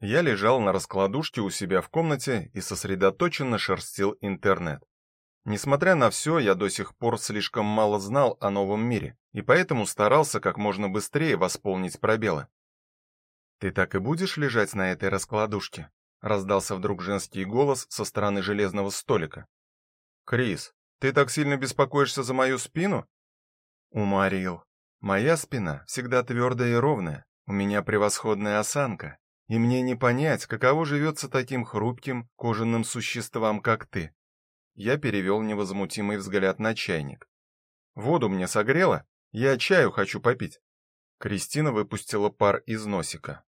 Я лежал на раскладушке у себя в комнате и сосредоточенно шерстил интернет. Несмотря на все, я до сих пор слишком мало знал о новом мире, и поэтому старался как можно быстрее восполнить пробелы. Ты так и будешь лежать на этой раскладушке? раздался вдруг женский голос со стороны железного столика. Крис, ты так сильно беспокоишься за мою спину? Уморил. Моя спина всегда твердая и ровная. У меня превосходная осанка, и мне не понять, каково живется таким хрупким кожаным существам, как ты. Я перевел невозмутимый взгляд на чайник. Воду мне согрела? Я чаю хочу попить. Кристина выпустила пар из носика.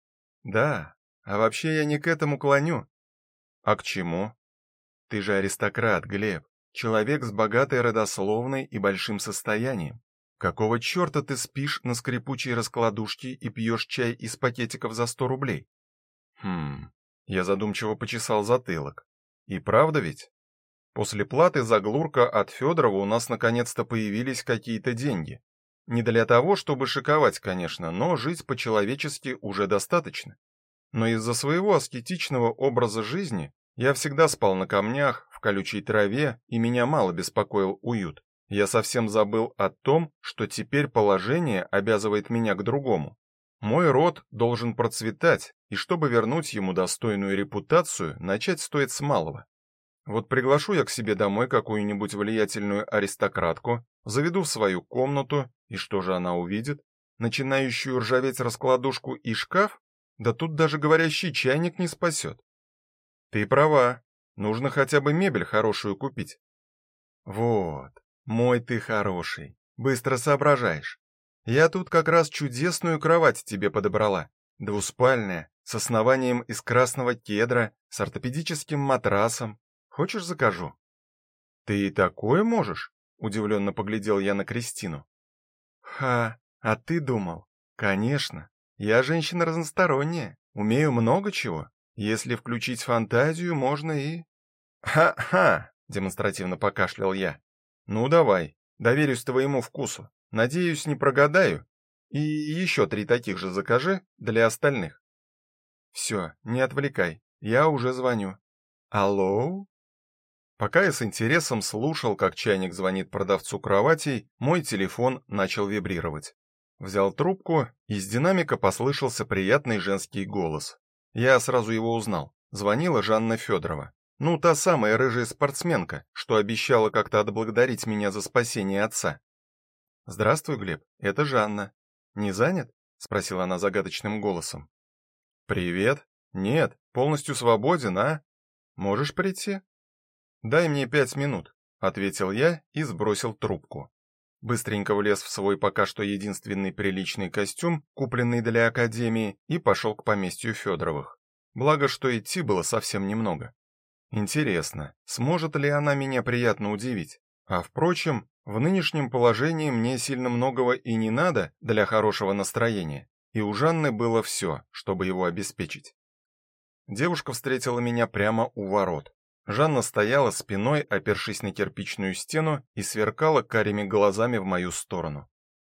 Да, а вообще я не к этому клоню. А к чему? Ты же аристократ, Глеб, человек с богатой родословной и большим состоянием. Какого чёрта ты спишь на скрипучей раскладушке и пьешь чай из пакетиков за сто рублей? Хм. Я задумчиво почесал затылок. И правда ведь? После платы за глурка от Федорова у нас наконец-то появились какие-то деньги. Не для того, чтобы шиковать, конечно, но жить по-человечески уже достаточно. Но из-за своего аскетичного образа жизни я всегда спал на камнях, в колючей траве, и меня мало беспокоил уют. Я совсем забыл о том, что теперь положение обязывает меня к другому. Мой род должен процветать, и чтобы вернуть ему достойную репутацию, начать стоит с малого. Вот приглашу я к себе домой какую-нибудь влиятельную аристократку, заведу в свою комнату, и что же она увидит? Начинающую ржаветь раскладушку и шкаф? Да тут даже говорящий чайник не спасет. Ты права. Нужно хотя бы мебель хорошую купить. Вот. Мой ты хороший. Быстро соображаешь. Я тут как раз чудесную кровать тебе подобрала. Двуспальная, с основанием из красного кедра, с ортопедическим матрасом, Хочешь, закажу? Ты и такое можешь? Удивленно поглядел я на Кристину. Ха, а ты думал? Конечно. Я женщина разносторонняя, умею много чего. Если включить фантазию, можно и Ха-ха, демонстративно покашлял я. Ну давай, доверюсь твоему вкусу. Надеюсь, не прогадаю. И еще три таких же закажи для остальных. Все, не отвлекай. Я уже звоню. Алло? Пока я с интересом слушал, как чайник звонит продавцу кроватей, мой телефон начал вибрировать. Взял трубку, из динамика послышался приятный женский голос. Я сразу его узнал. Звонила Жанна Федорова. Ну, та самая рыжая спортсменка, что обещала как-то отблагодарить меня за спасение отца. Здравствуй, Глеб. Это Жанна. Не занят? спросила она загадочным голосом. Привет. Нет, полностью свободен, а? Можешь прийти? Дай мне пять минут, ответил я и сбросил трубку. Быстренько влез в свой пока что единственный приличный костюм, купленный для академии, и пошел к поместью Федоровых. Благо, что идти было совсем немного. Интересно, сможет ли она меня приятно удивить? А впрочем, в нынешнем положении мне сильно многого и не надо для хорошего настроения, и у Жанны было все, чтобы его обеспечить. Девушка встретила меня прямо у ворот. Жанна стояла спиной, опершись на кирпичную стену и сверкала карими глазами в мою сторону.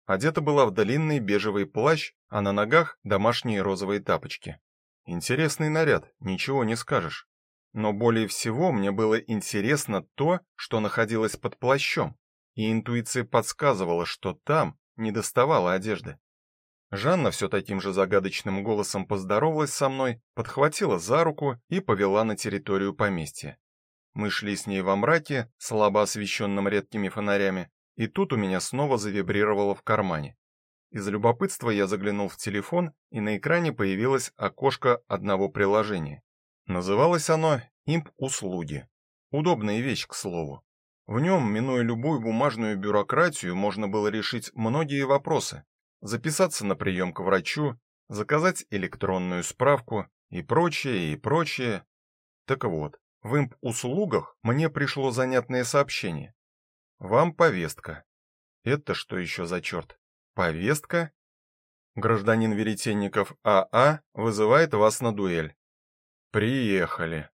Одета была в длинный бежевый плащ, а на ногах домашние розовые тапочки. Интересный наряд, ничего не скажешь. Но более всего мне было интересно то, что находилось под плащом, и интуиция подсказывала, что там недоставало одежды. Жанна все таким же загадочным голосом поздоровалась со мной, подхватила за руку и повела на территорию поместья. Мы шли с ней во мраке, слабо освещенном редкими фонарями, и тут у меня снова завибрировало в кармане. Из любопытства я заглянул в телефон, и на экране появилось окошко одного приложения. Называлось оно Имп-услуги. Удобная вещь, к слову. В нем, минуя любую бумажную бюрократию, можно было решить многие вопросы, записаться на прием к врачу, заказать электронную справку и прочее, и прочее. Так вот, в имп-услугах мне пришло занятное сообщение. Вам повестка. Это что еще за черт? Повестка? Гражданин Веретенников АА а вызывает вас на дуэль. Приехали.